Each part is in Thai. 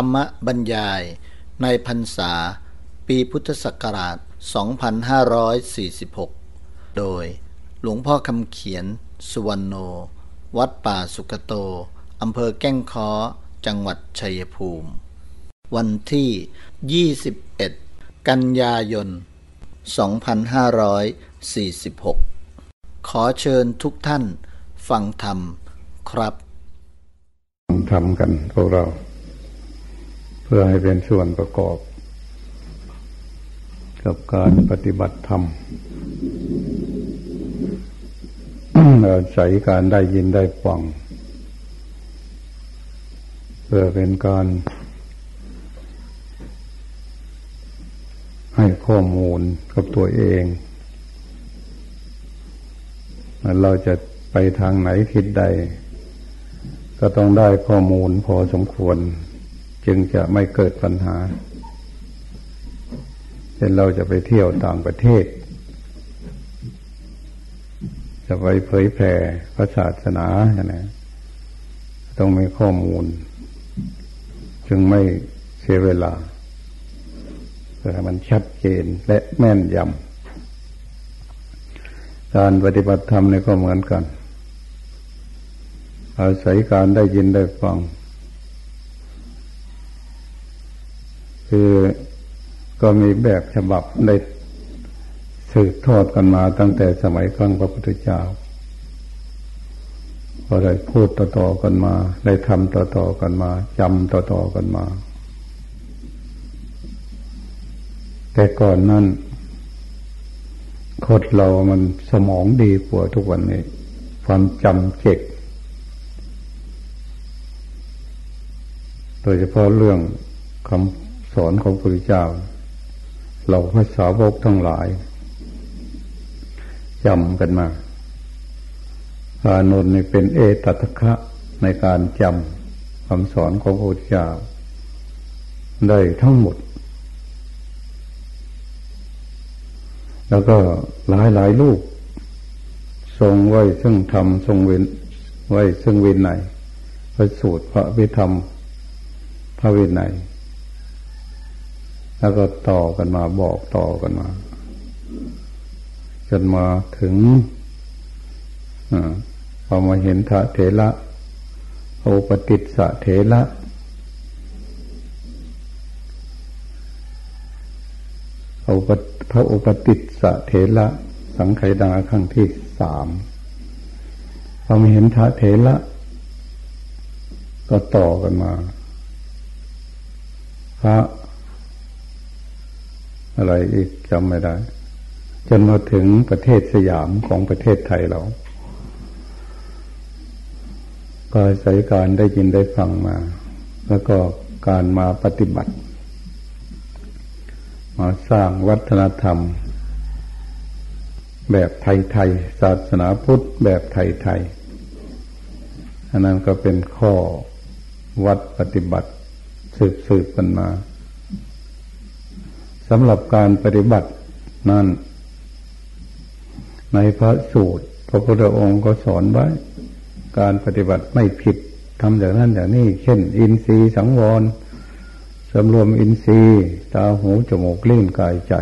รรมบรรยายในพรรษา ปีพุทธศักราช 2546 โดยหลวงพ่อคำเขียน สุวรรณโน วัดป่าสุกโต อำเภอแก้งค้อ จังหวัดชัยภูมิ วันที่ 21 กันยายน 2546 ขอเชิญทุกท่านฟังธรรมครับทำกันพวกเรา เพื่อให้เป็นส่วนประกอบ กับการปฏิบัติธรรมอาศัยการได้ยินได้ฟัง เพื่อเป็นการ ให้ข้อมูลกับตัวเองเราจะไปทางไหนคิดใด ก็ต้องได้ข้อมูลพอสมควร จึงจะไม่เกิดปัญหาเช่นเราจะไปเที่ยวต่างประเทศ จะไปเผยแผ่พระศาสนาอย่างนี้ต้องมีข้อมูล จึงไม่เสียเวลาเพื่อมันชัดเจนและแม่นยำการปฏิบัติธรรมนี่ก็เหมือนกัน อาศัยการได้ยินได้ฟัง คือก็มีแบบฉบับได้สืบทอดกันมาตั้งแต่สมัยครั้งพระพุทธเจ้า ก็ได้พูดต่อๆกันมา ได้ทำต่อๆกันมาจำต่อๆกันมา แต่ก่อนนั้นคนเรามันสมองดีกว่าทุกวันนี้ ความจำเก็กโดยเฉพาะเรื่องคำ สอนของพระพุทธเจ้า เราพระสาวกทั้งหลายจำกันมาพานนท์นี่เป็นเอตัตคะในการจำคำสอนของพระพุทธเจ้า ได้ทั้งหมด แล้วก็หลายหลายลูกทรงไว้ซึ่งธรรมทรงเว้นไว้ซึ่งเวนไหนพระสูตรพระวิธรรม พระเวนไหน แล้วก็ต่อกันมาบอกต่อกันมา จนมาถึงอพอมาเห็นทะเถระโอปติสะเถระโอปพระโอปติสสะเถระสังไขดาครั้งที่สามพอมาเห็นทะเถระก็ต่อกันมา พระ อะไรอีกจำไม่ได้ จนมาถึงประเทศสยามของประเทศไทยเราก็ใส่การได้ยินได้ฟังมา แล้วก็การมาปฏิบัติ มาสร้างวัฒนธรรม แบบไทยๆศาสนาพุทธแบบไทยๆอันนั้นก็เป็นข้อวัดปฏิบัติสืบๆกันมา สำหรับการปฏิบัตินั้นในพระสูตร พระพุทธองค์ก็สอนไว้ การปฏิบัติไม่ผิดทำอย่างนั้นอย่างนี้ เช่น อินทรีย์สังวรสำรวมอินทรีย์ตาหูจมูกลิ้นกายใจ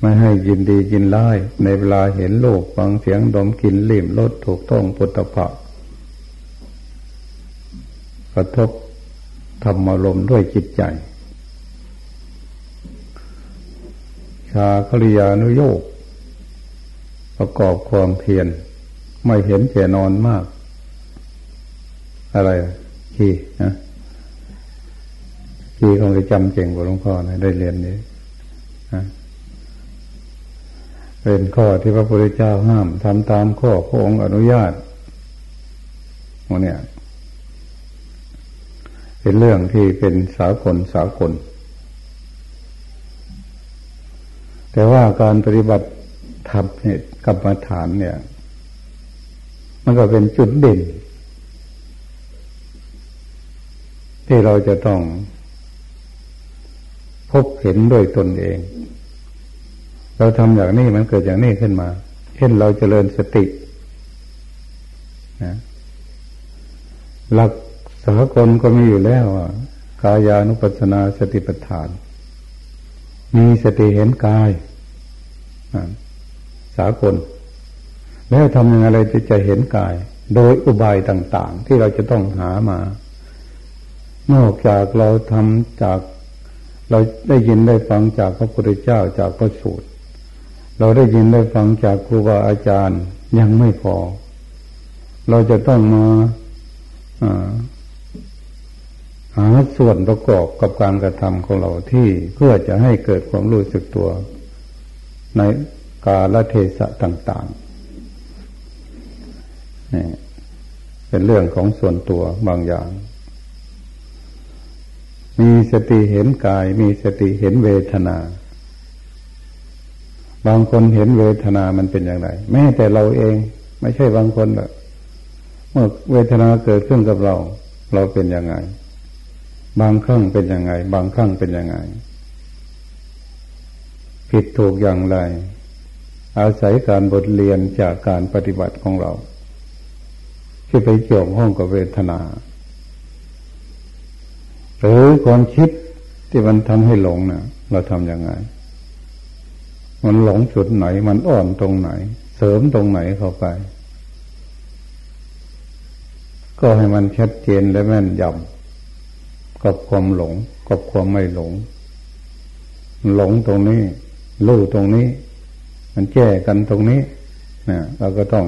ไม่ให้ยินดียินไล่ในเวลาเห็นโลกฟังเสียงดมกลิ่นลิ่มรสถูกต้องปุตตะภะกระทบธรรมารมด้วยจิตใจ ชาคริยานุโยกประกอบความเพียรไม่เห็นแก่นอนมาก อะไรขี้นะขี้คงจะจำเก่งกว่าหลวงพ่อนะได้เรียนนี้นะเป็นข้อที่พระพุทธเจ้าห้ามทำตามข้อพระองค์อนุญาตวกเนี่ย เป็นเรื่องที่เป็นสากลสากล แต่ว่าการปฏิบัติธรรมเนี่ยกรรมฐานเนี่ย มันก็เป็นจุดเด่น ที่เราจะต้องพบเห็นด้วยตนเอง เราทำอย่างนี้มันเกิดอย่างนี้ขึ้นมา เช่นเราจเจริญสตินะหลักสากลก็มีอยู่แล้วกายานุปัสสนาสติปัฏฐาน มีสติเห็นกายสากล แล้วทำยังไงเราจะจะเห็นกาย โดยอุบายต่าง ๆ ที่เราจะต้องหามา นอกจากเราทำจาก เราได้ยินได้ฟังจากพระพุทธเจ้าจากพระสูตร เราได้ยินได้ฟังจากครูบาอาจารย์ยังไม่พอ เราจะต้องมา หาส่วนประกอบกับการกระทำของเราที่เพื่อจะให้เกิดความรู้สึกตัว ในกาลเทศะต่างๆนี่เป็นเรื่องของส่วนตัวบางอย่าง มีสติเห็นกาย มีสติเห็นเวทนา บางคนเห็นเวทนามันเป็นอย่างไร แม้แต่เราเองไม่ใช่บางคนหรอกเมื่อเวทนาเกิดขึ้นกับเรา เราเป็นยังไง บางครั้งเป็นยังไง บางครั้งเป็นยังไง ผิดถูกอย่างไร อาศัยการบทเรียนจากการปฏิบัติของเรา ที่ไปเกี่ยวข้องกับเวทนา หรือความคิดที่มันทำให้หลงนะ่ะ เราทำยังไง มันหลงจุดไหน มันอ่อนตรงไหน เสริมตรงไหนเข้าไป ก็ให้มันชัดเจนและแม่นยำ กับความหลง กับความไม่หลง หลงตรงนี้รู้ตรงนี้ มันแก้กันตรงนี้นะเราก็ต้อง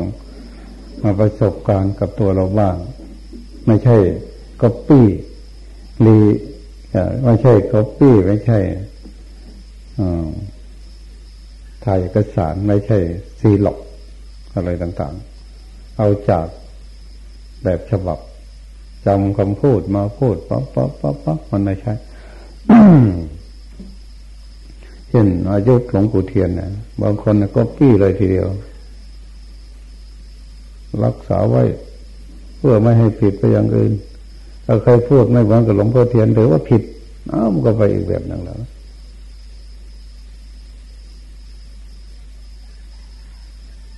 มาประสบการณ์กับตัวเราบ้าง ไม่ใช่ก๊อปปี้รีไม่ใช่ก๊อปปี้ไม่ใช่ถ่ายเอกสารไม่ใช่ซีร็อกซ์อะไรต่างๆ เอาจากแบบฉบับ จำคำพูดมาพูดปั๊บปั๊บปั๊บปั๊บมันไม่ใช่เช่นอายุหลวงปู่เทียนนะบางคนก๊อปปี้เลยทีเดียว รักษาไว้ เพื่อไม่ให้ผิดไปอย่างอื่นถ้าใครพูดไม่เหมือนกับหลวงพ่อเทียนหรือว่าผิดอ้าวมันก็ไปอีกแบบหนึ่งแล้ว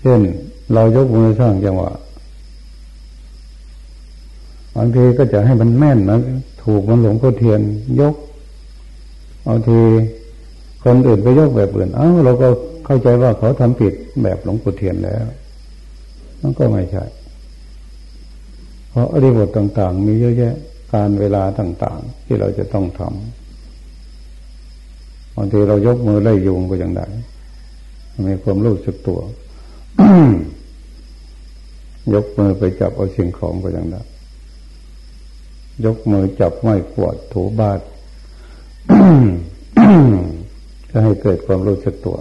เช่นเรายกมือสร้างจังหวะ บางทีก็จะให้มันแม่นนะถูกมันหลงพ่อเทียนยกบางทีคนอื่นไปยกแบบอื่น เอ้าเราก็เข้าใจว่าเขาทำผิดแบบหลวงปู่เทียนแล้วมันก็ไม่ใช่ เพราะอริบทต่าง ๆ มีเยอะแยะ การเวลาต่าง ๆ ที่เราจะต้องทำบางทีเรายกมือไล่ยุงก็ยังได้มีความรู้สึกตัวยกมือไปจับเอาสิ่งของก็ยังได้ ยกมือจับไม้ขวดถูบาดจะให้เกิดความรู้สึกตัว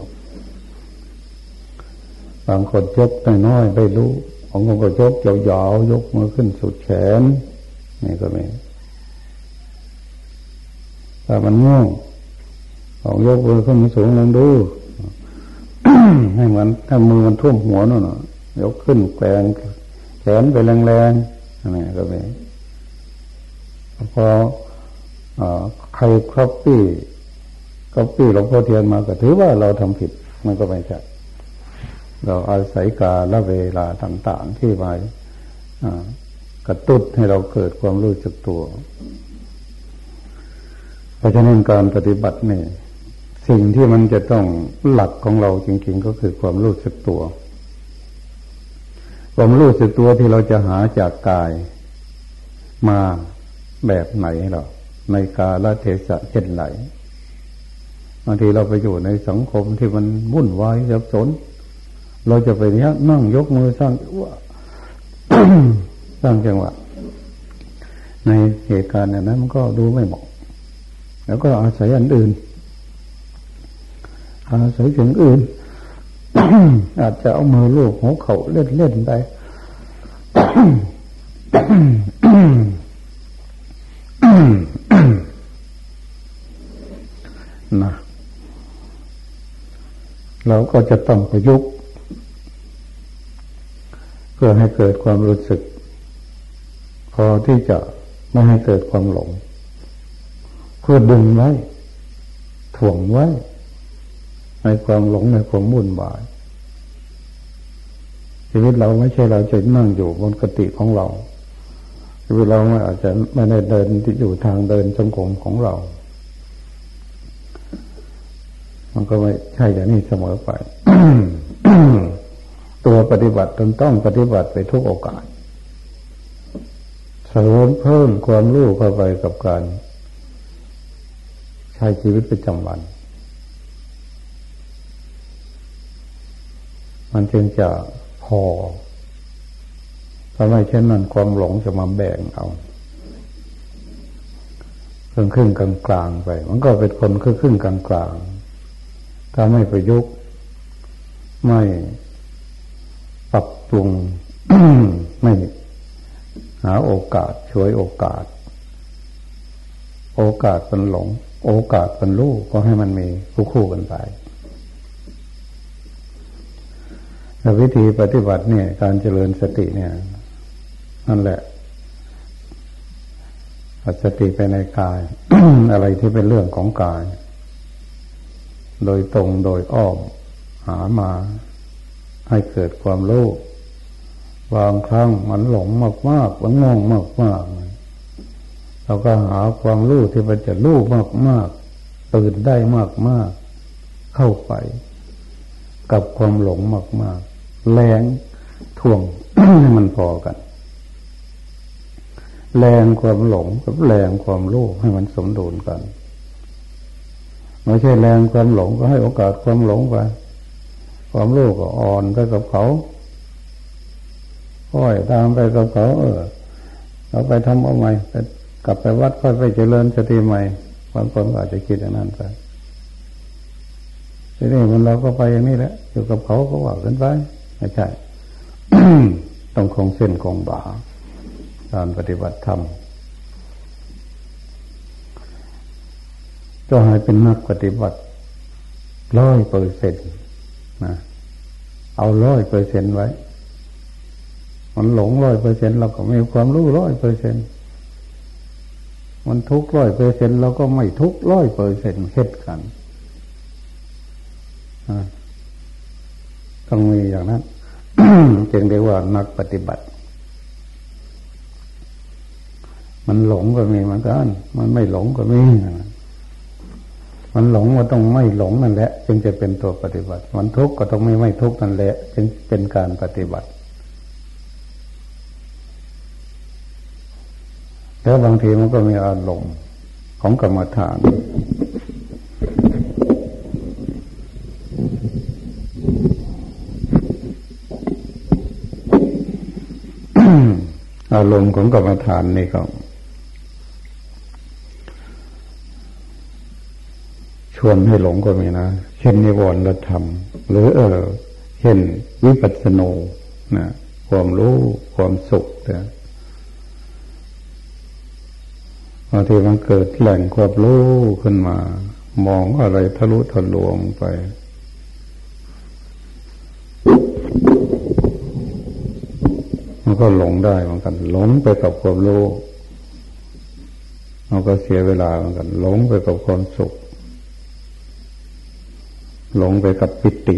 บางคนยกน้อยๆไม่รู้ของคนก็ยกยาวๆยกมือขึ้นสุดแขนนี่ก็มีถ้ามันง่วงของยกมือขึ้นสูงลองดูให้เหมือนถ้ามือมันท่วมหัวนั่นยกขึ้นแกงแขนไปแรงๆนี่ก็มี พอใครครอปปี้ก็ปี้หลวงพ่อเทียนมาก็ถือว่าเราทำผิดมันก็ไม่ใช่เราอาศัยกาละเวลาต่างๆที่มากระตุ้นให้เราเกิดความรู้สึกตัว เพราะฉะนั้นการปฏิบัติเนี่ยสิ่งที่มันจะต้องหลักของเราจริงๆ ก็คือความรู้สึกตัว ความรู้สึกตัวที่เราจะหาจากกายมา แบบไหนหรอในกาลเทศะเช่นไรบางทีเราไปอยู่ในสังคมที่มันวุ่นวายสับสน เราจะไปเนี้ยนั่งยกมือสร้างว่าสร้างจังหวะในเหตุการณ์นั้นมันก็ดูไม่เหมาะแล้วก็อาศัยอันอื่น อาศัยสิ่งอื่น อาจจะเอามือลูกหัวเข่าเล่นเล่นไป นะ เราก็จะต้องประยุกต์ เพื่อให้เกิดความรู้สึก พอที่จะไม่ให้เกิดความหลงเพื่อดึงไว้ถ่วงไว้ ในความหลงในความมุ่นวายชีวิตเราไม่ใช่เราจะนั่งอยู่บนกติของเราชีวิตเราอาจจะไม่ได้เดินที่อยู่ทางเดินจงกรมของเรา มันก็ไม่ใช่อย่างนี้เสมอไป ตัวปฏิบัติตนต้องปฏิบัติไปทุกโอกาสเสริมเพิ่มความรู้เข้าไปกับการ ใช้ชีวิตประจำวัน มันจึงจะพอถ้าไม่เช่นนั้นความหลงจะมาแบ่งเอาครึ่งครึ่งกลางกลางไป มันก็เป็นคนครึ่งครึ่งกลางกลาง ถ้าไม่ประยุกต์ไม่ปรับปรุงไม่หาโอกาสช่วยโอกาส โอกาสเป็นหลง โอกาสเป็นรู้ก็ให้มันมีคู่คู่กันไปแต่วิธีปฏิบัติเนี่ย การเจริญสติเนี่ย นั่นแหละสติไปในกาย อะไรที่เป็นเรื่องของกาย โดยตรงโดยอ้อมหามาให้เกิดความรู้บางครั้งมันหลงมากมากมันงงมากมากเราก็หาความรู้ที่มันจะรู้มากมากตื่นได้มากมากเข้าไป กับความหลงมากมากแรงท่วงให้มันพอกัน แรงความหลงกับแรงความรู้ให้มันสมดุลกัน ไม่ใช่แรงความหลงก็ให้โอกาสความหลงไป ความรู้ก็อ่อนไปกับเขาค่อยตามไปกับเขา เออ เราไปทำเอาใหม่ไปกลับไปวัดค่อยไปเจริญสติใหม่บางคนอาจจะคิดอย่างนั้นไปทีนี้มันเราก็ไปอย่างนี้แหละอยู่กับเขาก็ว่ากันไปไม่ใช่ต้องคงเส้นคงบาการปฏิบัติธรรม ก็ให้เป็นนักปฏิบัติร้อยเปอร์เซ็นต์นะเอาร้อยเปอร์เซ็นต์ไว้ มันหลงร้อยเปอร์เซ็นต์เราก็มีความรู้ร้อยเปอร์เซ็นต์มันทุกร้อยเปอร์เซ็นต์เราก็ไม่ทุกร้อยเปอร์เซ็นต์เฮ็ดกันต้องมีอย่างนั้นจึงเรียกว่านักปฏิบัติ มันหลงก็มีเหมือนกัน มันไม่หลงก็มี มันหลงก็ต้องไม่หลงนั่นแหละ จึงจะเป็นตัวปฏิบัติ มันทุกข์ก็ต้องไม่ไม่ทุกข์นั่นแหละ จึงเป็นการปฏิบัติ แล้วบางทีมันก็มีอารมณ์ของกรรมฐานอารมณ์ของกรรมฐานนี่ก็ วนให้หลงก็มีนะ เช่นนิวรณธรรม หรือเออเช่นวิปัสสนูนะความรู้ความสุขแต่บางทีมันเกิดแหล่งความรู้ขึ้นมา มองอะไรทะลุทะลวงไปมันก็หลงได้เหมือนกัน หลงไปกับความรู้มันก็เสียเวลาเหมือนกัน หลงไปกับความสุข หลงไปกับปิติ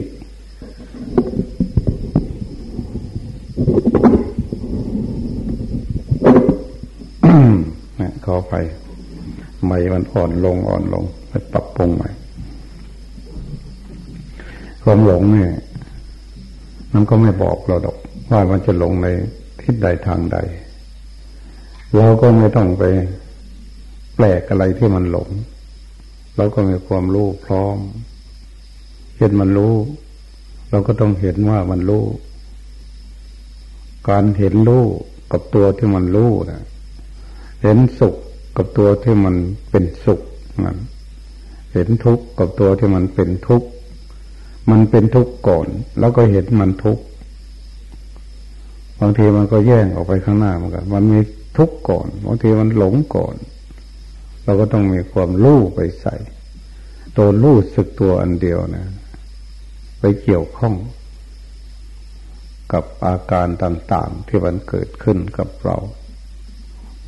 นะขอไปใหม่มันอ่อนลงอ่อนลงไปปรับปรุงใหม่ความหลงเนี่ยมันก็ไม่บอกเราดอก ว่ามันจะหลงในทิศใดทางใด เราก็ไม่ต้องไปแปลกอะไรที่มันหลง เราก็มีความรู้พร้อม เห็นมันรู้ เราก็ต้องเห็นว่ามันรู้ การเห็นรู้กับตัวที่มันรู้นะเห็นสุขกับตัวที่มันเป็นสุขมันเห็นทุกข์กับตัวที่มันเป็นทุกข์มันเป็นทุกข์ก่อน แล้วก็เห็นมันทุกข์บางทีมันก็แย่งออกไปข้างหน้าเหมือนกันมันมีทุกข์ก่อนบางทีมันหลงก่อน เราก็ต้องมีความรู้ไปใส่ตัวรู้สึกตัวอันเดียวนะ เกี่ยวข้อง กับอาการต่างๆที่มันเกิดขึ้นกับเรา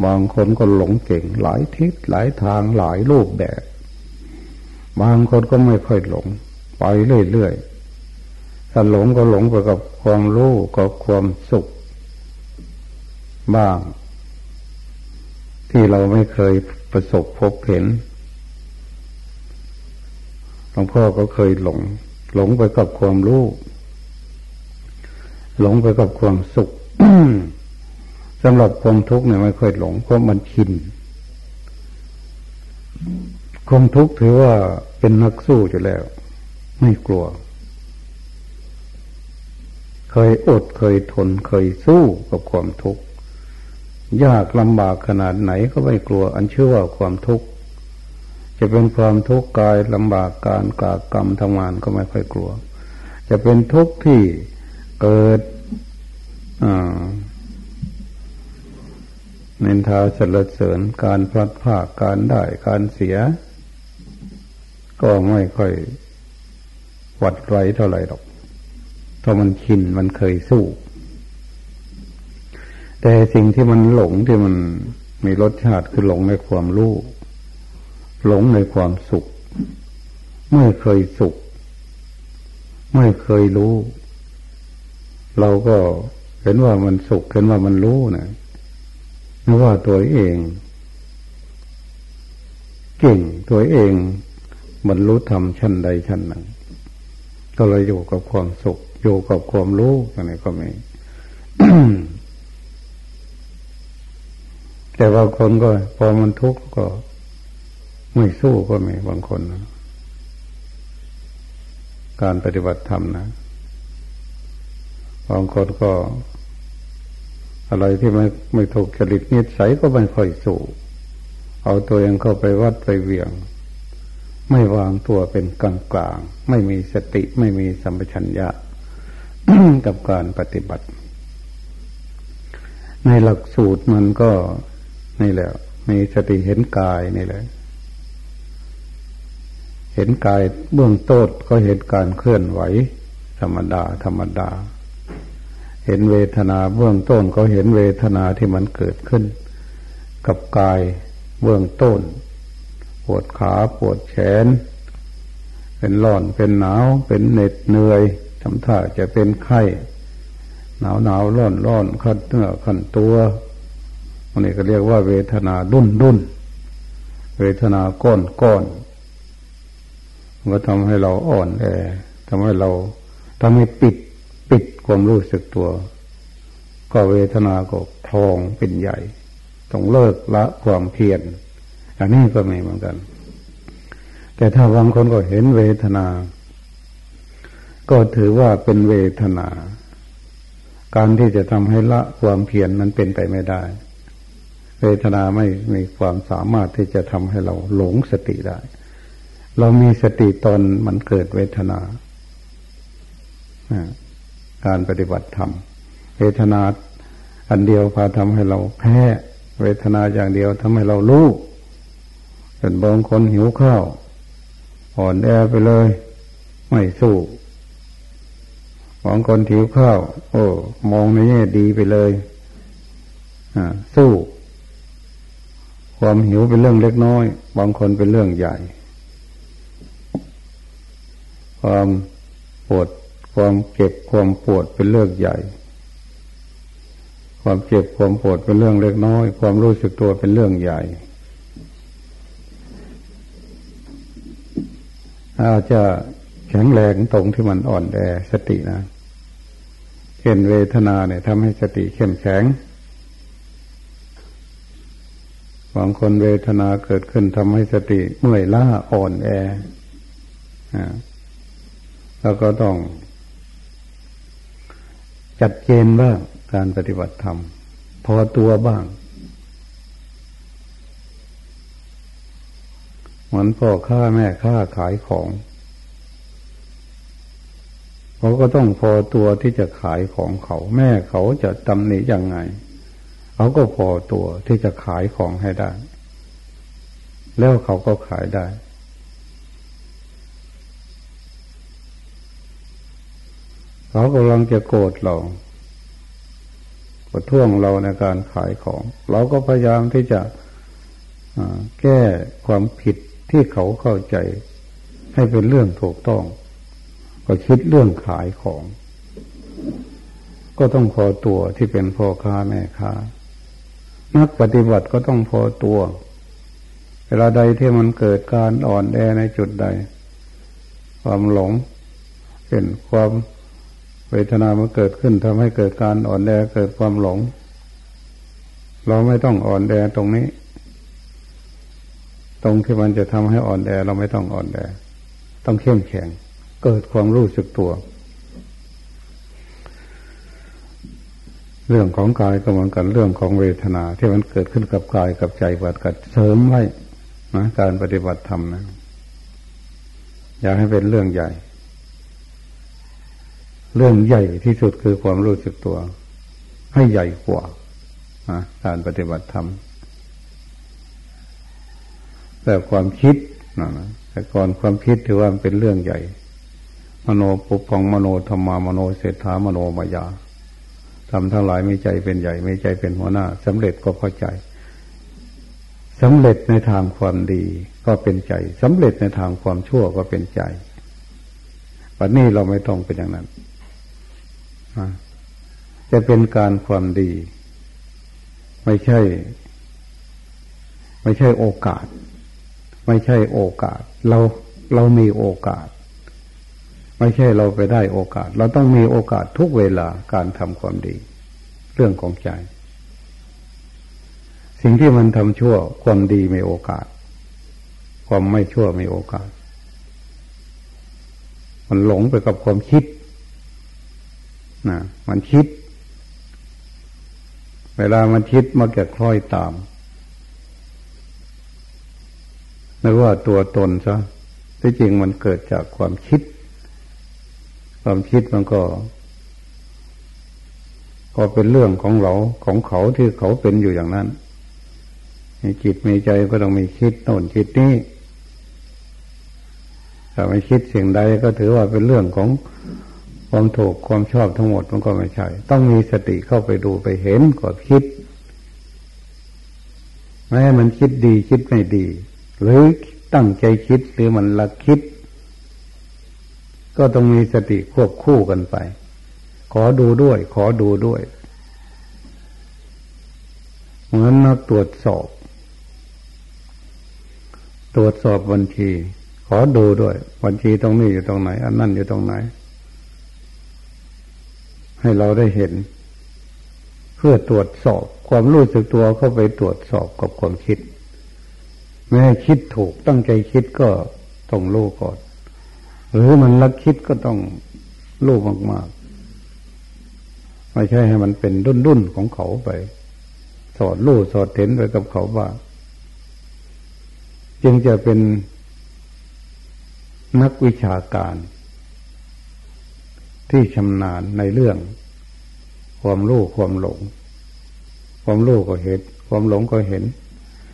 บางคนก็หลงเก่งหลายทิศหลายทางหลายรูปแบบ บางคนก็ไม่ค่อยหลง ไปเรื่อยๆถ้าหลงก็หลงไปกับความรู้กับความสุข บ้าง ที่เราไม่เคยประสบพบเห็นหลวงพ่อก็เคยหลง หลงไปกับความรู้ หลงไปกับความสุขสำหรับความทุกข์เนี่ยไม่ค่อยหลงเพราะมันชินความทุกข์ถือว่าเป็นนักสู้อยู่แล้ว ไม่กลัว เคยอดเคยทนเคยสู้กับความทุกข์ยากลำบากขนาดไหนก็ไม่กลัว อันเชื่อว่าความทุกข์ จะเป็นความทุกข์กายลำบากการกากรรมทำงานก็ไม่ค่อยกลัว จะเป็นทุกข์ที่เกิดเนินทาสรรเสริญการพลัดพรากการได้การเสีย ก็ไม่ค่อยหวัดไรเท่าไหร่หรอกถ้ามันชินมันเคยสู้ แต่สิ่งที่มันหลงที่มันมีรสชาติคือหลงในความรู้ หลงในความสุข ไม่เคยสุข ไม่เคยรู้ เราก็เห็นว่ามันสุขเห็นว่ามันรู้นะไม่ว่าตัวเอง เก่งตัวเองบรรลุธรรมชั้นใดชั้นหนึ่งก็เลยอยู่กับความสุขอยู่กับความรู้อย่างนี้ก็มีแต่บาคนก็พอมันทุกข์ก็ ไม่สู้ก็มีบางคนนะการปฏิบัติธรรมนะบางคนก็ อะไรที่ไม่ไม่ถูกจริตนิสัยก็ไม่ค่อยสู้ เอาตัวเองเข้าไปวัดไปเวียง ไม่วางตัวเป็นกลางกลางไม่มีสติไม่มีสัมปชัญญะกับการปฏิบัติ ในหลักสูตรมันก็นี่แหละมีสติเห็นกายนี่แหละ เห็นกายเบื้องต้นก็เห็นการเคลื่อนไหว ธรรมดา ธรรมดา เห็นเวทนาเบื้องต้นก็เห็นเวทนาที่มันเกิดขึ้น กับกายเบื้องต้น ปวดขาปวดแขน เป็นร้อนเป็นหนาวเป็นเหน็ดเหนื่อยทำท่าจะเป็นไข้หนาวหนาวร้อนร้อนขันเนื้อขันตัวอันนี้ก็เรียกว่าเวทนาดุนดุนเวทนาก้อนก้อน ก็ทำให้เราอ่อนแอทำให้เราทำให้ปิดปิดความรู้สึกตัว ก็เวทนาก็ทองเป็นใหญ่ ต้องเลิกละความเพียรอันนี้ก็ไม่เหมือนกัน แต่ถ้าบางคนก็เห็นเวทนา ก็ถือว่าเป็นเวทนา การที่จะทำให้ละความเพียรนั้นเป็นไปไม่ได้ เวทนาไม่มีความสามารถที่จะทำให้เราหลงสติได้ เรามีสติตอนมันเกิดเวทนา การปฏิบัติธรรม เวทนาอันเดียวพาทำให้เราแพ้ เวทนาอย่างเดียวทำให้เรารู้เป็นบางคนหิวข้าวอ่อนแอไปเลย ไม่สู้บางคนหิวข้าว โอ้ มองในแง่ดีไปเลยสู้ ความหิวเป็นเรื่องเล็กน้อย บางคนเป็นเรื่องใหญ่ ความปวด ความเจ็บความปวดเป็นเรื่องใหญ่ ความเจ็บความปวดเป็นเรื่องเล็กน้อย ความรู้สึกตัวเป็นเรื่องใหญ่อาจจะแข็งแรงตรงที่มันอ่อนแอสตินะเห็นเวทนาเนี่ยทำให้สติเข้มแข็งบางคนเวทนาเกิดขึ้นทำให้สติเมื่อยล้าอ่อนแอ แล้วก็ต้อง จัดเจนบ้างการปฏิบัติธรรม พอตัวบ้าง เหมือนพ่อค้าแม่ค้าขายของเขาก็ต้องพอตัวที่จะขายของเขา แม่เขาจะตำหนิยังไงเขาก็พอตัวที่จะขายของให้ได้ แล้วเขาก็ขายได้ เขากำลังจะโกรธเราประท้วงเราในการขายของ เราก็พยายามที่จะแก้ความผิดที่เขาเข้าใจ ให้เป็นเรื่องถูกต้อง ก็คิดเรื่องขายของ ก็ต้องพอตัวที่เป็นพ่อค้าแม่ค้า นักปฏิบัติก็ต้องพอตัว เวลาใดที่มันเกิดการอ่อนแอในจุดใด ความหลงเห็นความ เวทนามันเกิดขึ้นทำให้เกิดการอ่อนแอเกิดความหลง เราไม่ต้องอ่อนแอตรงนี้ ตรงที่มันจะทำให้อ่อนแอเราไม่ต้องอ่อนแอต้องเข้มแข็ง เกิดความรู้สึกตัว เรื่องของกายก็เหมือนกันเรื่องของเวทนา ที่มันเกิดขึ้นกับกายกับใจบัดกัดเสริมไว้นะการปฏิบัติธรรมนะอยากให้เป็นเรื่องใหญ่ เรื่องใหญ่ที่สุดคือความรู้สึกตัว ให้ใหญ่กว่าการปฏิบัติธรรมแต่ความคิดนะแต่ก่อนความคิดถือว่าเป็นเรื่องใหญ่ มโนปุพองมโนธรรมามโนเศรษฐามโนมายาทำทั้งหลายไม่ใจเป็นใหญ่ไม่ใจเป็นหัวหน้าสำเร็จก็พอใจสำเร็จในทางความดีก็เป็นใจสำเร็จในทางความชั่วก็เป็นใจวันนี้เราไม่ต้องเป็นอย่างนั้น จะเป็นการความดี ไม่ใช่ ไม่ใช่โอกาส ไม่ใช่โอกาส เราเรามีโอกาส ไม่ใช่เราไปได้โอกาส เราต้องมีโอกาสทุกเวลาการทำความดี เรื่องของใจสิ่งที่มันทำชั่วความดีมีโอกาส ความไม่ชั่วมีโอกาส มันหลงไปกับความคิด นะมันคิด เวลามันคิดมักจะคล้อยตามไม่ว่าตัวตนซะที่จริงมันเกิดจากความคิด ความคิดมันก็ ก็เป็นเรื่องของเราของเขาที่เขาเป็นอยู่อย่างนั้นมีจิตมีใจก็ต้องมีคิดโน่นคิดนี้ถ้าไม่คิดสิ่งใดก็ถือว่าเป็นเรื่องของ ความถูกความชอบทั้งหมดมันก็ไม่ใช่ ต้องมีสติเข้าไปดูไปเห็นก่อนคิดแม้มันคิดดีคิดไม่ดี หรือตั้งใจคิดหรือมันละคิด ก็ต้องมีสติควบคู่กันไป ขอดูด้วย ขอดูด้วย เหมือนนักตรวจสอบ ตรวจสอบบัญชี ขอดูด้วย บัญชีตรงนี้อยู่ตรงไหน อันนั่นอยู่ตรงไหน ให้เราได้เห็น เพื่อตรวจสอบความรู้สึกตัวเข้าไปตรวจสอบกับความคิดแม้คิดถูกตั้งใจคิดก็ต้องรู้ก่อน หรือมันลักคิดก็ต้องรู้มากๆไม่ใช่ให้มันเป็นดุนๆของเขาไป สอดรู้สอดเห็นไปกับเขาบ้างจึงจะเป็นนักวิชาการ ที่ชำนาญในเรื่อง ความรู้ความหลง ความรู้ก็เห็น ความหลงก็เห็น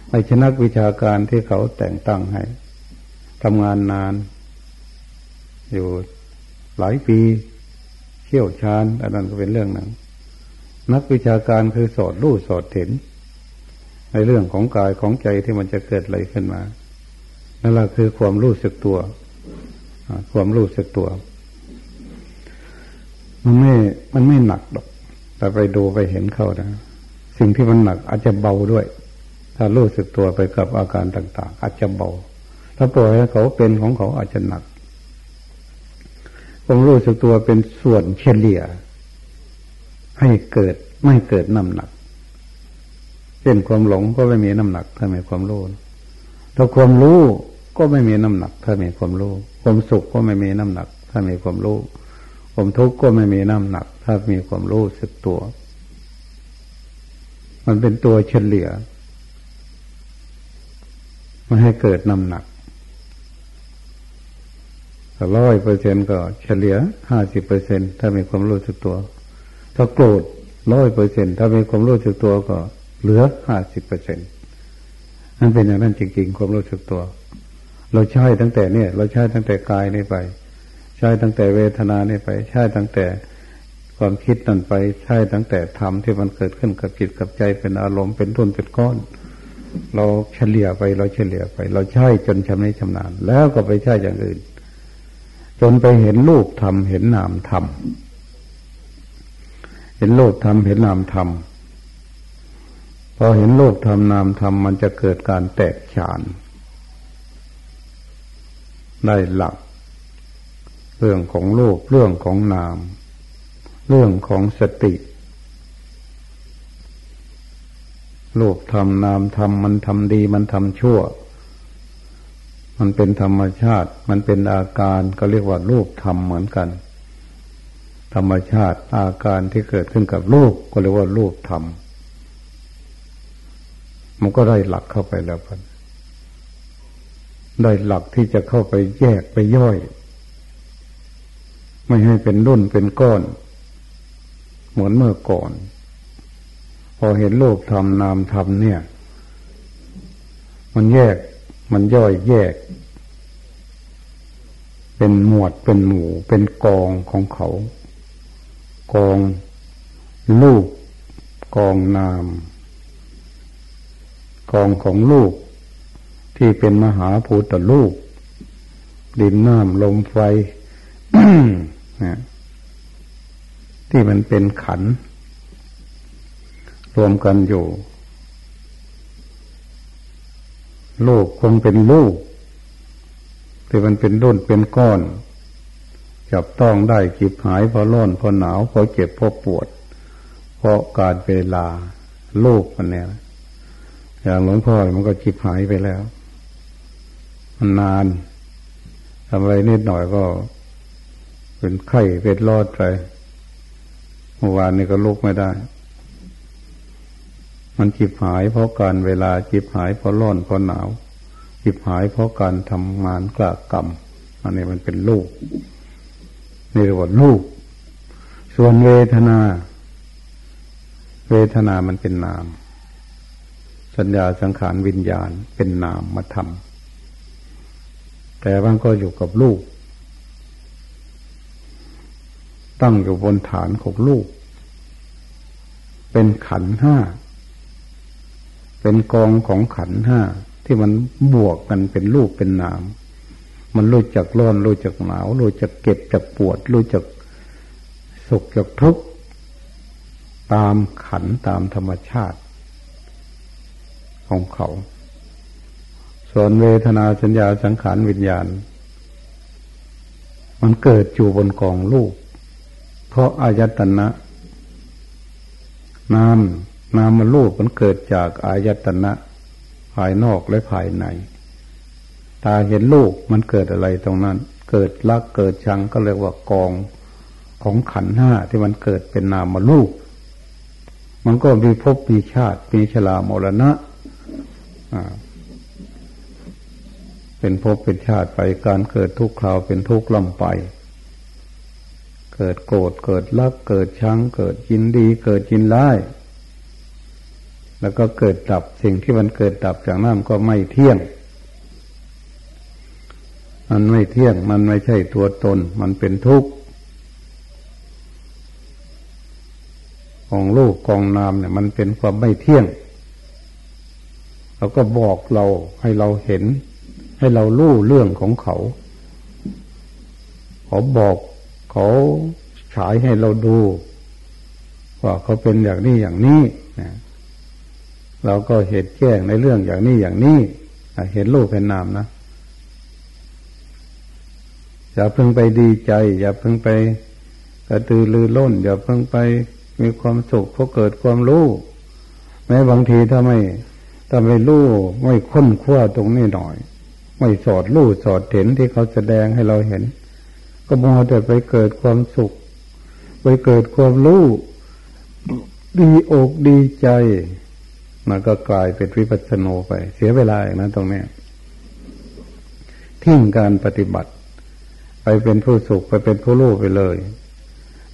ไม่ชนักวิชาการที่เขาแต่งตั้งให้ทำงานนาน อยู่หลายปีเชี่ยวชาญอันนั้นก็เป็นเรื่องหนั้นนักวิชาการคือสอดรู้สอดเห็น ในเรื่องของกายของใจที่มันจะเกิดอะไรขึ้นมานั่นแหละคือความรู้สึกตัว ความรู้สึกตัว มันไม่ มันไม่หนักหรอก แต่ไปดูไปเห็นเข้านะ สิ่งที่มันหนักอาจจะเบาด้วย ถ้ารู้สึกตัวไปกับอาการต่าง ๆ อาจจะเบา ถ้าปล่อยให้เขาเป็นของเขาอาจจะหนักความรู้สึกตัวเป็นส่วนเฉลี่ย ให้เกิดไม่เกิดน้ำหนักเช่นความหลงก็ไม่มีน้ำหนัก ถ้ามีความรู้ถ้าความรู้ก็ไม่มีน้ำหนัก ถ้ามีความรู้ ความสุขก็ไม่มีน้ำหนัก ถ้ามีความรู้ ความทุกข์ก็ไม่มีน้ำหนัก ถ้ามีความรู้สึกตัว มันเป็นตัวเฉลี่ยไมันให้เกิดน้ำหนักถ้าร้อยเปอร์เซ็นก็เฉลี่ยห้าสิบเปอร์เซ็นถ้ามีความรู้สึกตัว ถ้าโกรธร้อยเปอร์เซ็นถ้ามีความรู้สึกตัวก็เหลือห้าสิบเปอร์เซ็นต์นั่นเป็นอย่างนั้นจริงๆความรู้สึกตัว เราใช้ตั้งแต่เนี่ย เราใช้ตั้งแต่กายนี่ไป ช้ตั้งแต่เวทนานี่ไป ใช้ตั้งแต่ความคิดนั่นไป ใช้ตั้งแต่ธรรมที่มันเกิดขึ้นกับจิตกับใจเป็นอารมณ์เป็นต้นเป็นก้อน เราเฉลี่ยไปเราเฉลี่ยไป เราใช้จนชำนิชำนาญแล้วก็ไปใช้อย่างอื่น จนไปเห็นรูปธรรมเห็นนามธรรมเห็นโลกธรรมเห็นนามธรรมพอเห็นโลกทำนามทำมันจะเกิดการแตกฉาน ได้หลัก เรื่องของโลกเรื่องของนาม เรื่องของสติโลกทำนามทำมันทำดีมันทำชั่ว มันเป็นธรรมชาติ มันเป็นอาการก็เรียกว่ารูปธรรมเหมือนกัน ธรรมชาติอาการที่เกิดขึ้นกับรูปก็เรียกว่ารูปธรรมมันก็ได้หลักเข้าไปแล้วพันได้หลักที่จะเข้าไปแยกไปย่อย ไม่ให้เป็นรุ่นเป็นก้อน เหมือนเมื่อก่อน พอเห็นโลกทำนามทำเนี่ย มันแยกมันย่อยแยก เป็นหมวดเป็นหมู่ เป็นกองของเขา กองลูกกองนาม กองของลูกที่เป็นมหาภูตลูกดินน้ำลมไฟ ที่มันเป็นขัน รวมกันอยู่ลูกคงเป็นลูกที่มันเป็นรุ่นเป็นก้อนจับต้องได้จิบหายพอร้อนพอหนาวพอเจ็บพอปวด เพราะการเวลาลูกมันเนี่ยอย่างหลวงพ่อมันก็จิบหายไปแล้ว มันนานทำอะไรนิดหน่อยก็ เป็นไข้เป็นรอดไปเมื่อวานนี้ก็ลุกไม่ได้ มันจิบหายเพราะการเวลาจิบหายเพราะร้อนเพราะหนาวจิบหายเพราะการทำงานกล้ากรรมอันนี้มันเป็นลูกนี่เรียกว่าลูก ส่วนเวทนา เวทนามันเป็นนาม สัญญาสังขารวิญญาณเป็นนามมาทำแต่บางก็อยู่กับลูก ตั้งอยู่บนฐานของลูก เป็นขันห้า เป็นกองของขันห้า ที่มันบวกกันเป็นลูกเป็นนาม มันรู้จักร้อนรู้จักหนาวรู้จักเก็บจักปวดรู้จักสุขจักทุกข์ตามขันตามธรรมชาติ ของเขา ส่วนเวทนาสัญญาสังขารวิญญาณ มันเกิดอยู่บนกองลูก เพราะอายตนะนามนามมันลูกมันเกิดจากอายตนะ ภายนอกและภายใน ตาเห็นลูกมันเกิดอะไรตรงนั้น เกิดรักเกิดชังก็เรียกว่ากองของขันห้าที่มันเกิดเป็นนามมาลูกมันก็มีภพมีชาติมีชรามรณะเป็นภพเป็นชาติไปการเกิดทุกคราวเป็นทุกข์ล่ำไป เกิดโกรธเกิดรัก เกิดชัง เกิดยินดี เกิดยินร้าย แล้วก็เกิดดับสิ่งที่มันเกิดดับจากนั้นก็ไม่เที่ยง มันไม่เที่ยง มันไม่ใช่ตัวตน มันเป็นทุกข์ของลูกกองนามเนี่ย มันเป็นความไม่เที่ยงเขาก็บอกเราให้เราเห็น ให้เรารู้เรื่องของเขา เขาบอก เขาฉายให้เราดู ว่าเขาเป็นอย่างนี้อย่างนี้นะเราก็เห็นแจ้งในเรื่องอย่างนี้อย่างนี้เห็นรูปเป็นนามนะอย่าเพิ่งไปดีใจ อย่าเพิ่งไปกระตือรือร้นอย่าเพิ่งไปมีความสุขเพราะเกิดความรู้แม้บางทีถ้าไม่ถ้าไม่รู้ไม่ค้นคว้าตรงนี้หน่อย ไม่สอดรู้สอดเห็นที่เขาแสดงให้เราเห็น ก็มัวแต่ไปเกิดความสุข ไปเกิดความรู้ดีอกดีใจ มันก็กลายเป็นวิปัสสโนไป เสียเวลาอย่างนั้นตรงนี้ทิ้งการปฏิบัติ ไปเป็นผู้สุขไปเป็นผู้รู้ไปเลย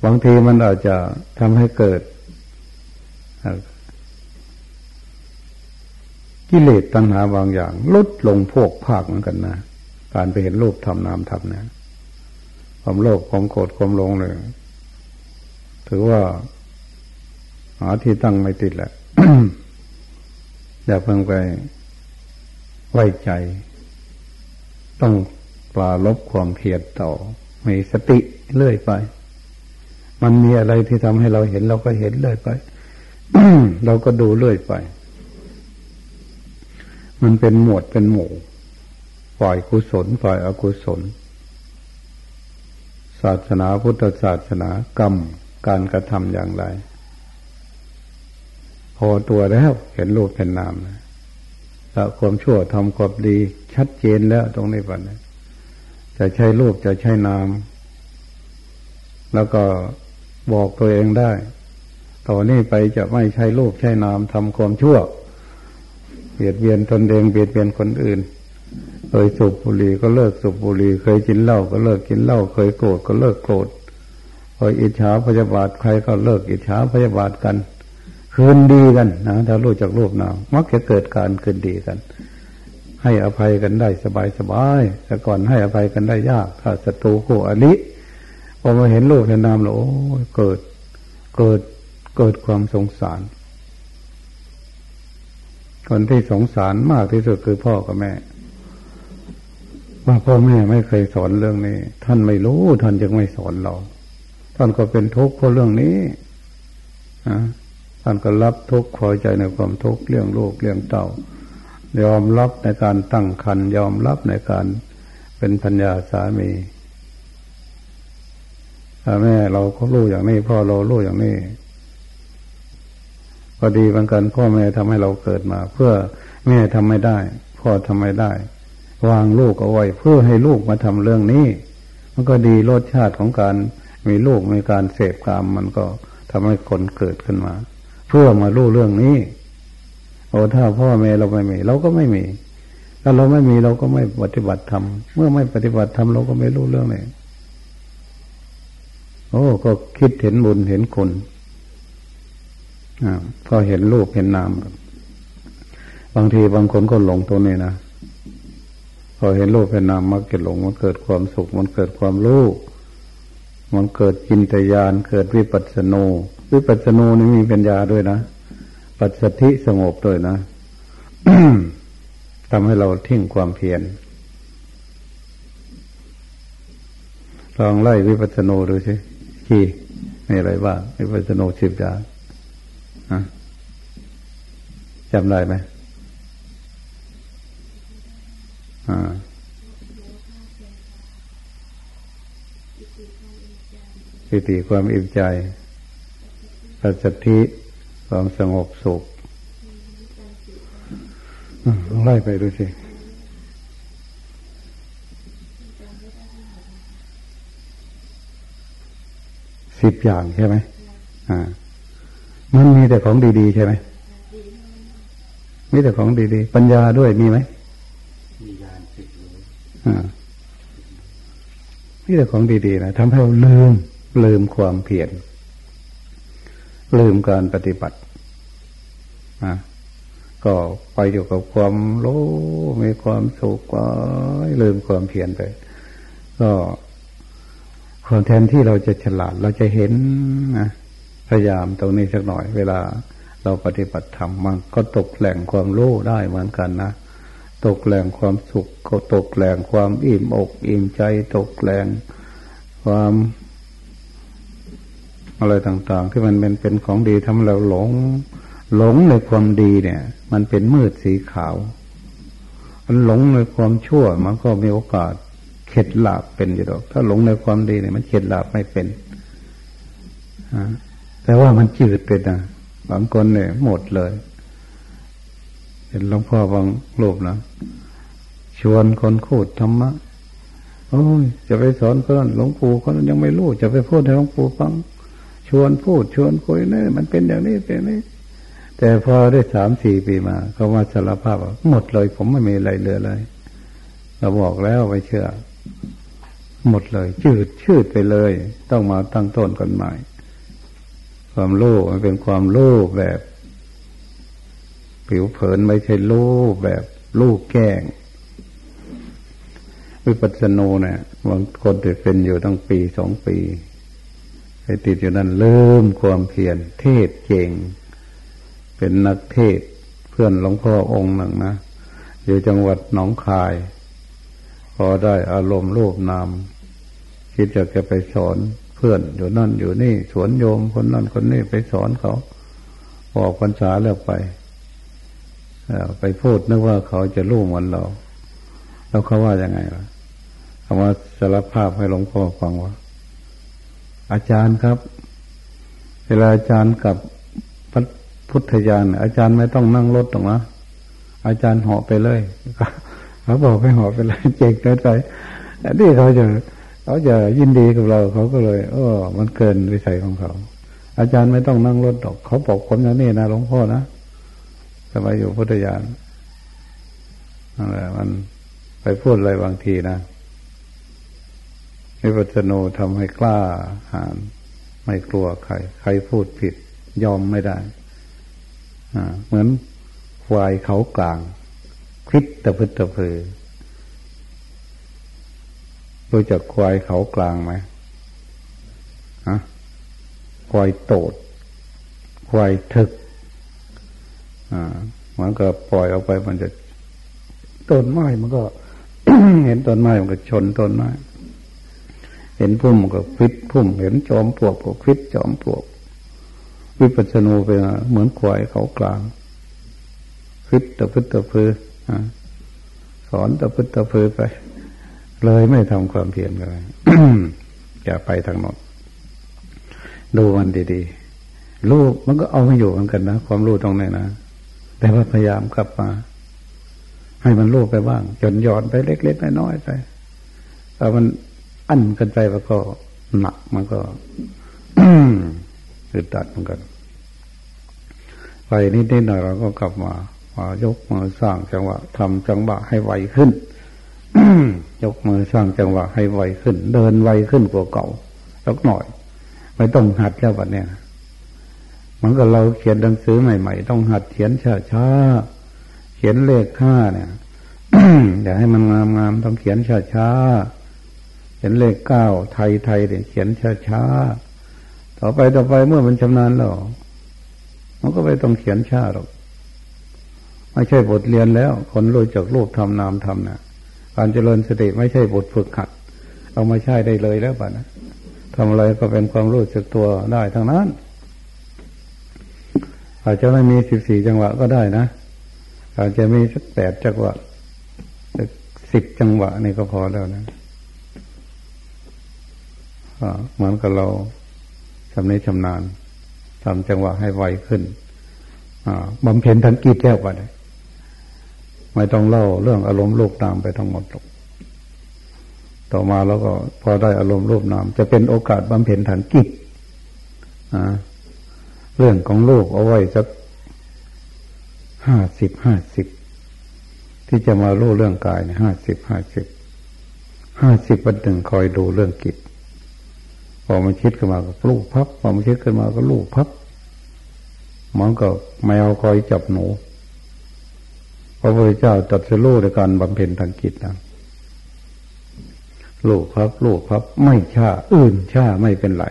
บางทีมันอาจจะทำให้เกิดกิเลสตัณหาบางอย่าง ลดลงพวกภาคเหมือนกันนะ การไปเห็นโลกทำนามทำนะ ความโลภความโกรธความหลงเลย ถือว่าหาที่ตั้งไม่ติดแหละอย่าเพิ่งไปไว้ใจ ต้องปลาลบความเพียรต่อมีสติเลื่อยไป มันมีอะไรที่ทำให้เราเห็นเราก็เห็นเลื่อยไปเราก็ดูเลื่อยไป มันเป็นหมวดเป็นหมู่ ฝ่ายกุศลฝ่ายอกุศล ศาสนาพุทธศาสนากรรมการกระทำอย่างไร พอตัวแล้วเห็นรูปเป็นนามนะละความชั่วทำความดี ชัดเจนแล้วตรงนี้ปันจะใช้รูปจะใช้นาม แล้วก็บอกตัวเองได้ต่อนนี้ไปจะไม่ใช้รูปใช้นามทำความชั่วเบียดเบียนตนเองเบียดเบียนคนอื่น เคยสูบบุหรี่ก็เลิกสูบบุหรี่เคยกินเหล้าก็เลิกกินเหล้าเคยโกรธก็เลิกโกรธเคยอิจฉาพยาบาทใครก็เลิกอิจฉาพยาบาทกัน คืนดีกันนะถ้ารู้จักรูปนามมักจะเกิดการคืนดีกัน ให้อภัยกันได้สบายสบายแต่ก่อนให้อภัยกันได้ยาก ถ้าศัตรูคู่อริพอมาเห็นรูปในนามแล้วโอ้เกิดเกิดเกิดความสงสาร คนที่สงสารมากที่สุดคือพ่อกับแม่ ว่าพ่อแม่ไม่เคยสอนเรื่องนี้ ท่านไม่รู้ท่านจึงไม่สอนเรา ท่านก็เป็นทุกข์เพราะเรื่องนี้ท่านก็รับทุกข์พอใจในความทุกข์เรื่องลูกเรื่องเต่ายอมรับในการตั้งคันยอมรับในการเป็นพัญญาสามีถ้าแม่เราก็รู้อย่างนี้พ่อเรารู้อย่างนี้พอดีเหมือนกันพ่อแม่ทำให้เราเกิดมา เพื่อแม่ทำไม่ได้ พ่อทำไม่ได้ วางลูกเอาไว้ เพื่อให้ลูกมาทำเรื่องนี้ มันก็ดีรสชาติของการมีลูกมีการเสพกามมันก็ทำให้คนเกิดขึ้นมา เพื่อมารู้เรื่องนี้โอ้ถ้าพ่อแม่เราไม่มี เราก็ไม่มีถ้าเราไม่มีเราก็ไม่ปฏิบัติธรรมเมื่อไม่ปฏิบัติธรรมเราก็ไม่รู้เรื่องนี้โอ้ก็คิดเห็นบุญเห็นคนพอเห็นรูปเห็นนามบางทีบางคนก็หลงตัวนี้นะ พอเห็นรูปเห็นนามมักจะหลง มันเกิดความสุข มันเกิดความรู้มันเกิดจินตยานเกิดวิปัสสนูวิปัสสนูนี่มีปัญญาด้วยนะ ปัสสธิสงบด้วยนะทำให้เราทิ้งความเพียรลองไล่วิปัสสนูดูสิกี่มีอะไรบ้างวิปัสสนูสิบอย่างจำได้ไหม ปิติความอิ่มใจปัจจทิความสงบสุขไล่ไปดูสิสิบอย่างใช่ไหมอ่า มันมีแต่ของดีๆใช่ไหมมีแต่ของดีๆ ปัญญาด้วยมีไหม อ่แต่ของดีๆนะทำให้เราลืม ลืมความเพียรลืมการปฏิบัตินะก็ไปอยู่กับความโลมีความสุขก็ลืมความเพียรไป ก็ความแทนที่เราจะฉลาดเราจะเห็นนะพยายามตรงนี้สักหน่อย เวลาเราปฏิบัติธรรมมันก็ตกแหล่งความรู้ได้เหมือนกันนะ ตกแหล่งความสุขก็ตกแหล่งความอิ่มอกอิ่มใจตกแหล่งความอะไรต่าง ๆ ที่มันเป็นเป็นของดีทำเราหลง หลงในความดีเนี่ย มันเป็นมืดสีขาว มันหลงในความชั่ว มันก็มีโอกาสเข็ดหลาบเป็นอยู่ดอก ถ้าหลงในความดีเนี่ยมันเข็ดหลาบไม่เป็นแต่ว่ามันจืดไปนะบางคนเนี่ยหมดเลย เห็นหลวงพ่อบางรูปนะชวนคนพูดธรรมะโอ้ยจะไปสอนคนหลวงปู่คนยังไม่รู้จะไปพูดให้หลวงปู่ฟัง ชวนพูดชวนคุยเนี่ยมันเป็นอย่างนี้เป็นนี้แต่พอได้สามสี่ปีมาเขามาสารภาพว่าหมดเลย ผมไม่มีอะไรเหลือเลยเราบอกแล้วไม่เชื่อ หมดเลย จืดชืดไปเลย ต้องมาตั้งต้นกันใหม่ ความโลภมันเป็นความโลภแบบ ผิวเผินไม่ใช่โลภแบบลูกแก้ง วิปัสสนูเนี่ยบางคนติดเป็นอยู่ตั้งปีสองปีไอ้ติดอยู่นั้นเริ่มความเพียรเทศเก่ง เป็นนักเทศเพื่อนหลวงพ่อองค์หนึ่งนะอยู่จังหวัดหนองคาย พอได้อารมณ์รูปนามคิดจะจะไปสอนเพื่อนอยู่นั่นอยู่นี่สวนโยมคนนั่นคนนี้ไปสอนเขา บอกพรรษาแล้วไป ไปพูดนึกว่าเขาจะรู้เหมือนเรา แล้วเขาว่ายังไงล่ะเขามาสารภาพให้หลวงพ่อฟังว่า อาจารย์ครับ เวลาอาจารย์กับพุทธญาณอาจารย์ไม่ต้องนั่งรถหรอกนะอาจารย์เหาะไปเลยเขาบอกไปเหาะไปเลยเจ๊งเกินไปนี่เขาจะเขาจะยินดีกับเราเขาก็เลยเออมันเกินวิสัยของเขา อาจารย์ไม่ต้องนั่งรถหรอก เขาบอกผมอย่างนี้นะหลวงพ่อนะ สมัยอยู่พุทธญานั่นแหละมันไปพูดอะไรบางทีนะวิปัสสโนทำให้กล้าหาญไม่กลัวใคร ใครพูดผิด ยอมไม่ได้อ่าเหมือนควายเขากลางคลิปตะพึตะเพอรู้จักควายเขากลางไหมฮะควายโตด ควายทึก อ่ามันก็ปล่อยออกไปมันจะต้นไม้มันก็ เห็นต้นไม้มันก็ชนต้นไม้เห็นพุ่มก็ฟิตพุ่ม เห็นจอมปลวกก็ฟิตจอมปลวก วิปัสสนูเป็นเหมือนควายเขากลางฟิตตะพึตตะพือสอนตะพึตตะพือไป เลยไม่ทำความเพียรเลยอย่าไปทางนนดูมันดีๆรู้มันก็เอาไม่อยู่เหมือนกันนะ ความรู้ตรงไหนนะ แต่ว่าพยายามกลับมา ให้มันรู้ไปบ้างจนหย่อนไปเล็กๆน้อยๆไปถ้ามันอั้นกันไปมันก็หนักมันก็อึดตัดเหมือนกัน ไปนิดๆหน่อยเราก็กลับมามายกมือสร้างจังหวะทำจังหวะให้ไวขึ้นยกมือสร้างจังหวะให้ไวขึ้น เดินไวขึ้นกว่าเก่าสักหน่อย ไม่ต้องหัดแล้ววันเนี้ย มันก็เราเขียนหนังสือใหม่ ๆ ต้องหัดเขียนช้าๆ เขียนเลขห้าเนี่ยอย่าให้มันงามๆต้องเขียนช้าๆ เขียนเลขเก้าไทยไทยเนี่ยเขียนช้าๆ ต่อไปต่อไปเมื่อมันชำนาญแล้วมันก็ไม่ต้องเขียนช้าหรอกไม่ใช่บทเรียนแล้ว คนรู้จักรูปทำนามทำนะการเจริญสติไม่ใช่บทฝึกขัด เอามาใช้ได้เลยแล้วป่ะนะทำอะไรก็เป็นความรู้สึกตัวได้ทั้งนั้น อาจจะไม่มีสิบสี่จังหวะก็ได้นะ อาจจะมีสักแปดจังหวะสิบจังหวะนี่ก็พอแล้วนะเหมือนกับเราชำนิชำนาญทำจังหวะให้ไวขึ้นบำเพ็ญทันกิจแล้วไปเนี่ยไม่ต้องเล่าเรื่องอารมณ์รูปนามไปทั้งหมดหรอกต่อมาแล้วก็พอได้อารมณ์รูปนาม จะเป็นโอกาสบำเพ็ญฐานกิจ เรื่องของโลกเอาไว้สักห้าสิบห้าสิบที่จะมารู้เรื่องกายเนี่ยห้าสิบห้าสิบห้าสิบวันหนึ่งคอยดูเรื่องกิจพอมันคิดขึ้นมาก็ลูกพับพอมันคิดขึ้นมาก็ลูกพับมันก็แมวคอยจับหนูพระพุทธเจ้าตรัสรู้ในการบำเพ็ญทางกิจนะลูกครับลูกครับไม่ช้า อื่นช้าไม่เป็นไร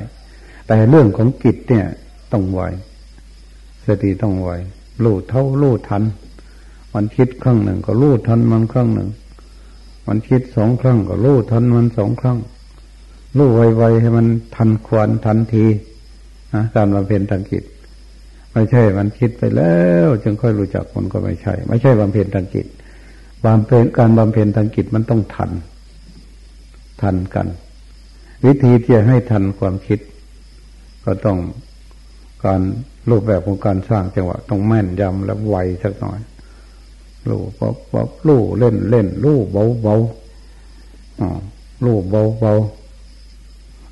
แต่เรื่องของกิจเนี่ย ต้องไวสติต้องไวรู้เท่ารู้ทัน มันคิดครั้งหนึ่งก็รู้ทันมันครั้งหนึ่ง มันคิดสองครั้งก็รู้ทันมันสองครั้งรู้ไวๆให้มันทันควันทันทีนะการบำเพ็ญทางกิจไม่ใช่มันคิดไปแล้ว จึงค่อยรู้จักมันก็ไม่ใช่ ไม่ใช่บำเพ็ญทางจิตบำเพ็ญการบำเพ็ญทางจิตมันต้องทัน ทันกัน วิธีที่จะให้ทันความคิด ก็ต้อง การรูปแบบของการสร้างจังหวะต้องแม่นยำและไวสักหน่อยลู่ป๊บป๊บลู่เล่นเล่นลู่เบาเบาอ๋อลู่เบาเบา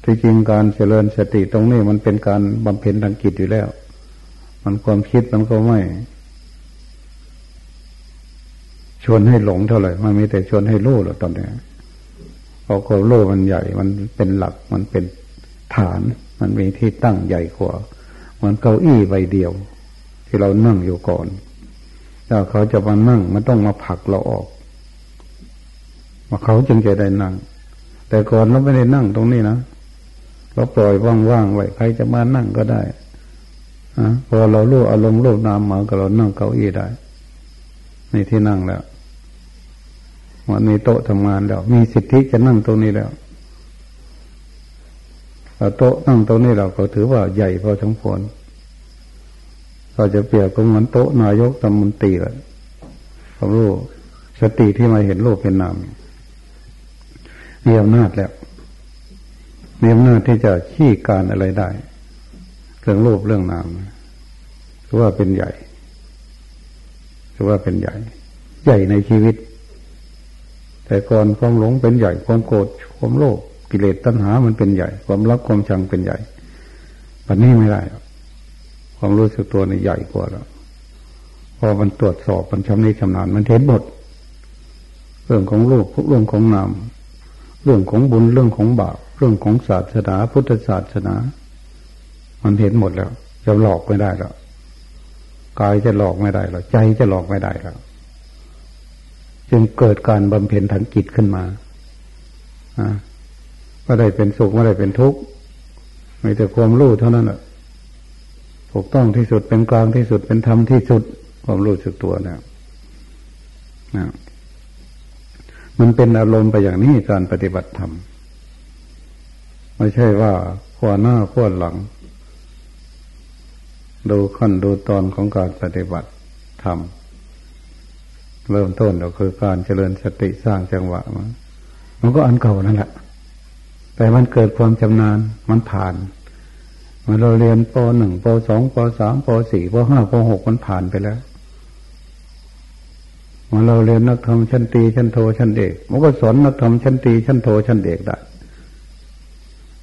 ที่จริงการเจริญสติตรงนี้มันเป็นการบำเพ็ญทางจิตอยู่แล้ว มันความคิดมันก็ไม่ ชวนให้หลงเท่าไหร่มันมีแต่ชวนให้รู้แล้วตอนนี้เพราะความรู้มันใหญ่ มันเป็นหลักมันเป็นฐาน มันมีที่ตั้งใหญ่กว่า เหมือนเก้าอี้ใบเดียว ที่เรานั่งอยู่ก่อนถ้าเขาจะมานั่งมันต้องมาผลักเราออกมาเขาจึงจะได้นั่ง แต่ก่อนเราไม่ได้นั่งตรงนี้นะเราปล่อยว่างๆไว้ใครจะมานั่งก็ได้พอเราลู่อารมณ์รูปนามมาก็เรานั่งเก้าอี้ได้ในที่นั่งแล้วมันมีโต๊ะทำงานแล้ว มีสิทธิจะนั่งตรงนี้แล้ว โต๊ะนั่งตรงนี้เราก็ถือว่าใหญ่พอสมควรเราจะเปรียบกับเหมือนโต๊ะนายกตำมนตรีแหละความรู้สติที่มาเห็นโลกเป็นนามมีอำนาจแล้วมีอำนาจที่จะขี้การอะไรได้ เรื่องโลภเรื่องนามคือว่าเป็นใหญ่คือว่าเป็นใหญ่ ใหญ่ในชีวิต แต่ก่อนความหลงเป็นใหญ่ความโกรธความโลภ กิเลสตัณหามันเป็นใหญ่ ความรักความชังเป็นใหญ่ปัจนี้ไม่ได้ความรู้สึกตัวนี่ใหญ่กว่าแล้วพอมันตรวจสอบมันชำนิชำนาญมันเห็นหมดเรื่องของโลกเรื่องของนามเรื่องของบุญเรื่องของบาปเรื่องของศาสนาพุทธศาสนา มันเห็นหมดแล้วจะหลอกไม่ได้แล้วกายจะหลอกไม่ได้แล้วใจจะหลอกไม่ได้แล้วจึงเกิดการบำเพ็ญทางจิตขึ้นมาอ่า ไม่ได้เป็นสุขไม่ได้เป็นทุกข์มีแต่ความรู้เท่านั้นแหละถูกต้องที่สุดเป็นกลางที่สุดเป็นธรรมที่สุด ความรู้สึกตัวเนี่ยนะมันเป็นอารมณ์ไปอย่างนี้การปฏิบัติธรรมไม่ใช่ว่าขวาหน้าขวาหลัง ดูขั้นดูตอนของการปฏิบัติธรรมเริ่มต้นก็คือการเจริญสติสร้างจังหวะมันมันก็อันเก่านั่นแหละ แต่มันเกิดความชำนาญมันผ่านเมื่อเราเรียนปหนึ่งปสองปสามปสี่ปห้าปหกมันผ่านไปแล้วเมื่อเราเรียนนักธรรมชั้นตีชั้นโทชั้นเอกมันก็สอนนักธรรมชั้นตีชั้นโทชั้นเอกได้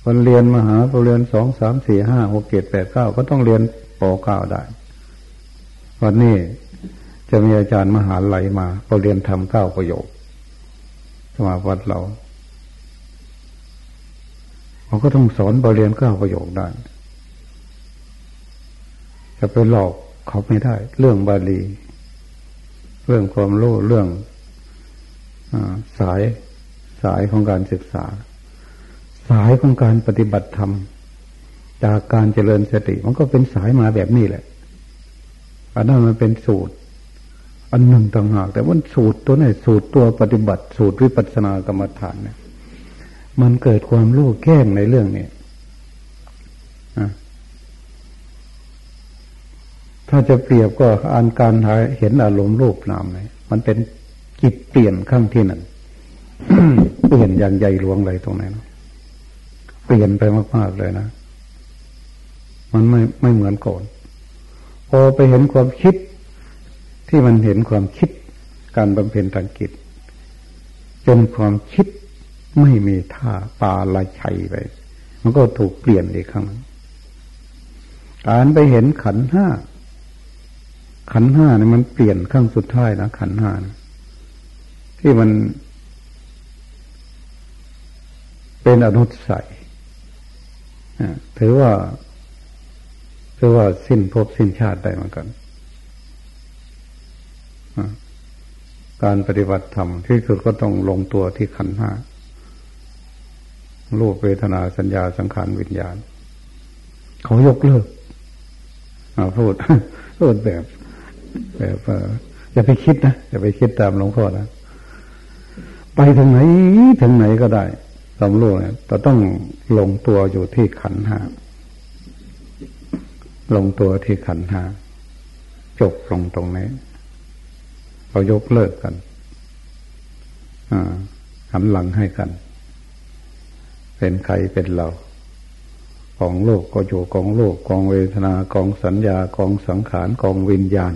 วันเรียนมหาปรริญญาสองสามสี่ห้าหกเจ็ดแปดเก้าก็ต้องเรียนปเก้าได้วันนี้จะมีอาจารย์มหาไหลมาปรเรียนทำเก้าประโยคสมาวัดเรา เขาก็ต้องสอนบรเรียนก้าประโยคได้จะไปหลอกเขาไม่ได้ เรื่องบาลี เรื่องความรู้เรื่องอสายสายของการศึกษา สายของการปฏิบัติธรรม จากการเจริญสติ มันก็เป็นสายมาแบบนี้แหละอันนั้นมันเป็นสูตร อันหนึ่งต่างหาก แต่ว่าสูตรตัวไหนสูตรตัวปฏิบัติ สูตรวิปัสสนากรรมฐานเนี่ย มันเกิดความรู้แก้งในเรื่องนี้ถ้าจะเปรียบก็อันการเห็นอารมณ์รูปนามเลยมันเป็นจิตเปลี่ยนข้างที่หนึ่งเปลี่ยนอย่างใหญ่หลวงเลยตรงไหนนเปลี่ยนไปมากๆเลยนะมันไม่ไม่เหมือนก่อนพอไปเห็นความคิด ที่มันเห็นความคิด การบำเพ็ญทางกิจจนความคิด ไม่มีท่าปาลาชัยไป มันก็ถูกเปลี่ยนอีกครั้งการไปเห็นขันห้า ขันห้าเนี่ยมันเปลี่ยนขั้งสุดท้ายนะขันห้านะที่มัน เป็นอนุสัยถือว่าถือว่าสิ้นภพสิ้นชาติได้เหมือนกันการปฏิบัติธรรมที่สุดก็ต้องลงตัวที่ขันห้า รูปเวทนาสัญญาสังขารวิญญาณ เขายกเลิกพูดพูดแบบ แบบอย่าไปคิดนะอย่าไปคิดตามหลวงพ่อนะไปถึงไหนถึงไหนก็ได้สำรู้เนี่ยแต่ต้องลงตัวอยู่ที่ขันห้าลงตัวที่ขันห้าจบลงตรงนี้เรายกเลิกกันหันหลังให้กัน เป็นใครเป็นเรา ของโลกก็อยู่กองโลกกองเวทนากองสัญญากองสังขารกองวิญญาณ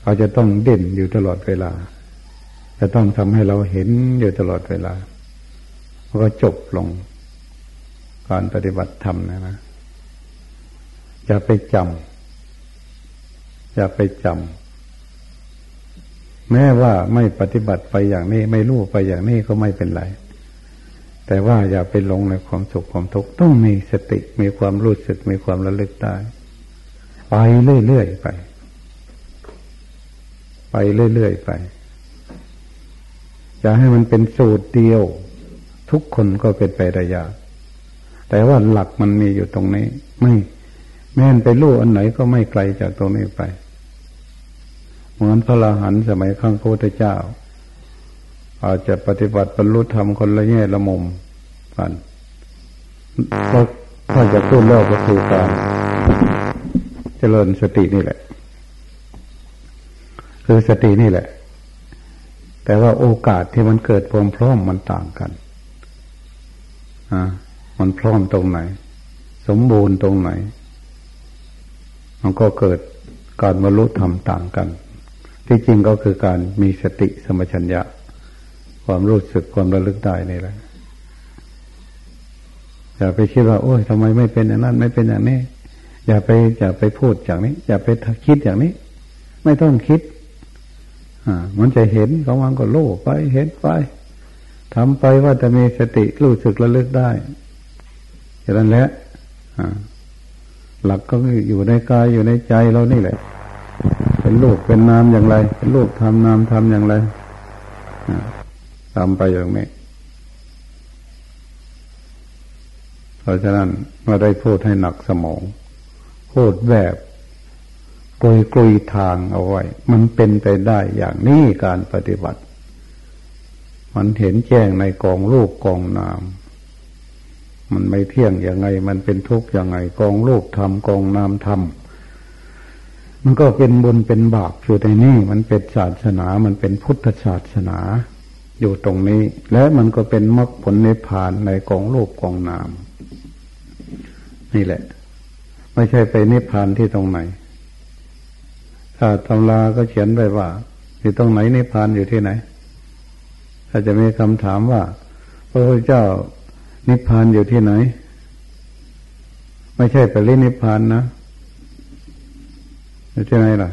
เขาจะต้องเด่นอยู่ตลอดเวลา จะต้องทำให้เราเห็นอยู่ตลอดเวลาก็จบลงการปฏิบัติธรรมนะนะอย่าไปจำอย่าไปจำ แม้ว่าไม่ปฏิบัติไปอย่างนี้ ไม่รู้ไปอย่างนี้ก็ไม่เป็นไร แต่ว่าอย่าไปหลงในความสุขความทุกข์ต้องมีสติมีความรู้สึกมีความระลึกได้ไปเรื่อยๆไป ไปเรื่อยๆไปจะให้มันเป็นสูตรเดียว ทุกคนก็เป็นไปได้ยากแต่ว่าหลักมันมีอยู่ตรงนี้ ไม่แม้นไปรู้อันไหนก็ไม่ไกลจากตรงนี้ไป เหมือนพระราหันสมัยข้างพระพุทธเจ้า อาจจะปฏิบัติบรรลุธรรมคนละแง่ละมุมกันก็ถ้าจะพูดแล้วก็คือการเจริญสตินี่แหละ คือสตินี่แหละ แต่ว่าโอกาสที่มันเกิดพร้อมพร้อมมันต่างกันอ่ามันพร้อมตรงไหน สมบูรณ์ตรงไหน มันก็เกิดการบรรลุธรรมต่างกัน ที่จริงก็คือการมีสติสมัชัญญะ ความรู้สึกความระลึกได้นี่แหละอย่าไปคิดว่า โอ้ยทำไมไม่เป็นอย่างนั้น ไม่เป็นอย่างนี้ อย่าไปอย่าไปพูดอย่างนี้ อย่าไปคิดอย่างนี้ ไม่ต้องคิด อ่า มันจะเห็นของมันก็โล่ไปเห็นไปทำไปว่าจะมีสติรู้สึกระลึกได้อย่างนั้นแหละหลักก็อยู่ในกายอยู่ในใจเรานี่แหละ เป็นลูกเป็นนามอย่างไร เป็นลูกทำนามทำอย่างไรทำไปอย่างนี้ เพราะฉะนั้นมาได้พูดให้หนักสมอง พูดแบบกลุยกลุยทางเอาไว้ มันเป็นไปได้อย่างนี้การปฏิบัติ มันเห็นแจ้งในกองรูปกองนาม มันไม่เที่ยงยังไง มันเป็นทุกข์ยังไง กองลูกทำกองนามทำ มันก็เป็นบุญเป็นบาปอยู่ในนี้มันเป็นศาสนา มันเป็นพุทธศาสนา อยู่ตรงนี้ และมันก็เป็นมรรคผลในผ่านในกองโลกกองนาม นี่แหละ ไม่ใช่ไปนิพพานที่ตรงไหน ถ้าตำราก็เขียนไว้ว่าอยู่ตรงไหนนิพพานอยู่ที่ไหน ถ้าจะมีคำถามว่า พระพุทธเจ้านิพพานอยู่ที่ไหน ไม่ใช่ไปเล่นนิพพานนะ อยู่ที่ไหนล่ะ